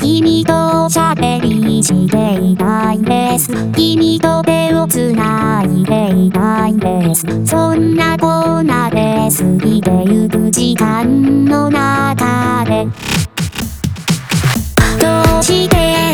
君と喋りしていたいです。君と手をつないでいたいです。そんなこんなで過ぎてゆく時間の中で。どうして